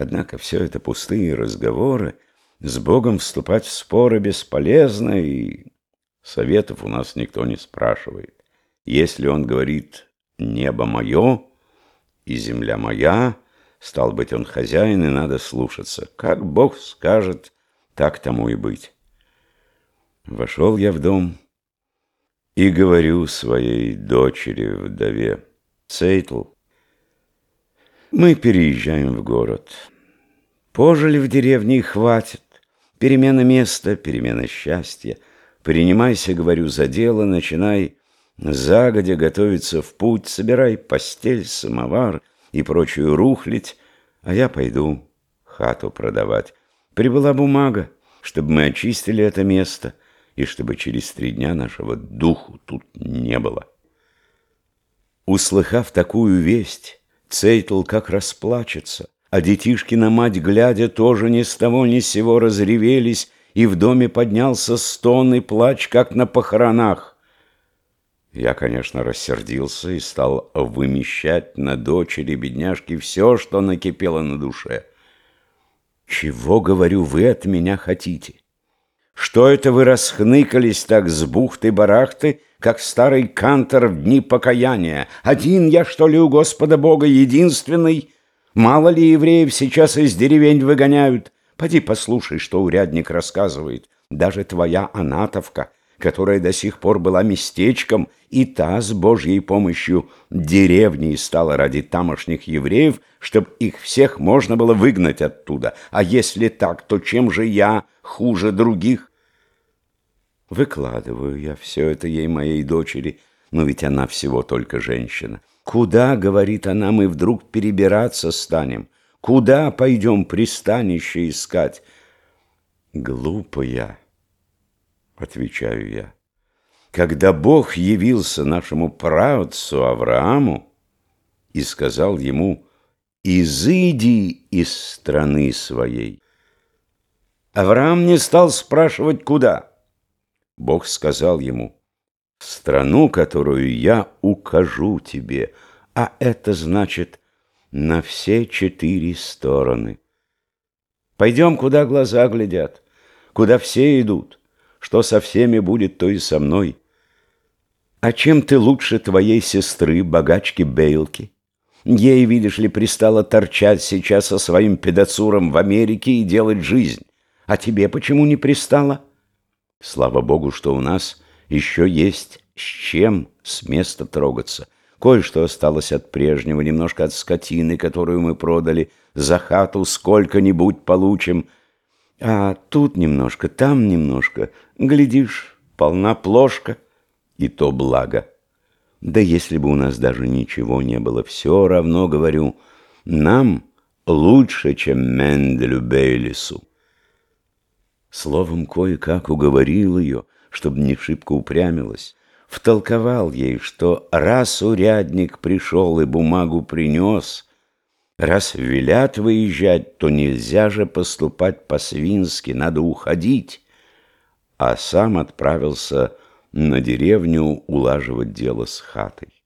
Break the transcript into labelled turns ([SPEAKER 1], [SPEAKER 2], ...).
[SPEAKER 1] Однако все это пустые разговоры, с Богом вступать в споры бесполезно, и советов у нас никто не спрашивает. Если он говорит «небо мое» и «земля моя», стал быть, он хозяин, и надо слушаться. Как Бог скажет, так тому и быть. Вошел я в дом и говорю своей дочери-вдове, «Цейтл, мы переезжаем в город. Пожили в деревне и хватит. Перемена места, перемена счастья. Принимайся, говорю, за дело, начинай загодя готовиться в путь, собирай постель, самовар и прочую рухлить, а я пойду хату продавать. Прибыла бумага, чтобы мы очистили это место и чтобы через три дня нашего духу тут не было. Услыхав такую весть, Цейтл как расплачется, а детишки на мать глядя тоже ни с того ни с сего разревелись, и в доме поднялся стон и плач, как на похоронах. Я, конечно, рассердился и стал вымещать на дочери бедняжки все, что накипело на душе. «Чего, говорю, вы от меня хотите? Что это вы расхныкались так с бухты-барахты, как старый кантор в дни покаяния. Один я, что ли, у Господа Бога единственный? Мало ли евреев сейчас из деревень выгоняют? Поди послушай, что урядник рассказывает. Даже твоя Анатовка, которая до сих пор была местечком, и та с Божьей помощью деревней стала ради тамошних евреев, чтобы их всех можно было выгнать оттуда. А если так, то чем же я хуже других? Выкладываю я все это ей, моей дочери, но ведь она всего только женщина. Куда, говорит она, мы вдруг перебираться станем? Куда пойдем пристанище искать? Глупая, отвечаю я. Когда Бог явился нашему праотцу Аврааму и сказал ему «Изыди из страны своей», Авраам не стал спрашивать, куда – Бог сказал ему, «Страну, которую я укажу тебе, а это значит на все четыре стороны. Пойдем, куда глаза глядят, куда все идут, что со всеми будет, то и со мной. А чем ты лучше твоей сестры, богачки Бейлки? Ей, видишь ли, пристало торчать сейчас со своим педацуром в Америке и делать жизнь. А тебе почему не пристало?» Слава Богу, что у нас еще есть с чем с места трогаться. Кое-что осталось от прежнего, немножко от скотины, которую мы продали. За хату сколько-нибудь получим. А тут немножко, там немножко. Глядишь, полна плошка. И то благо. Да если бы у нас даже ничего не было, все равно, говорю, нам лучше, чем Менделю Бейлису. Словом, кое-как уговорил ее, чтобы не шибко упрямилась. Втолковал ей, что раз урядник пришел и бумагу принес, раз велят выезжать, то нельзя же поступать по-свински, надо уходить. А сам отправился на деревню улаживать дело с хатой.